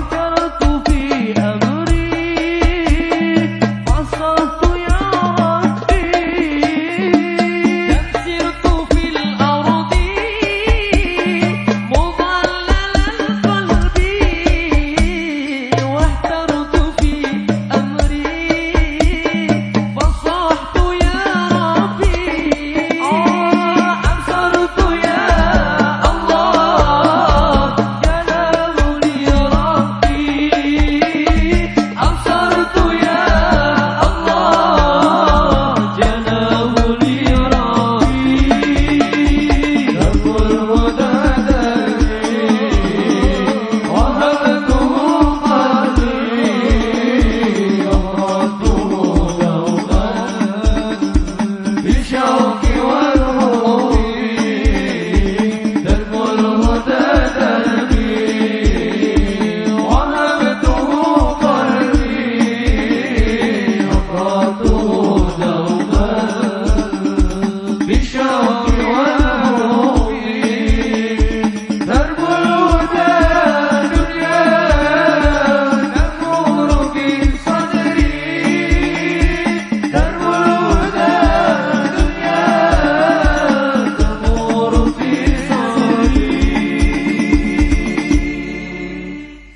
show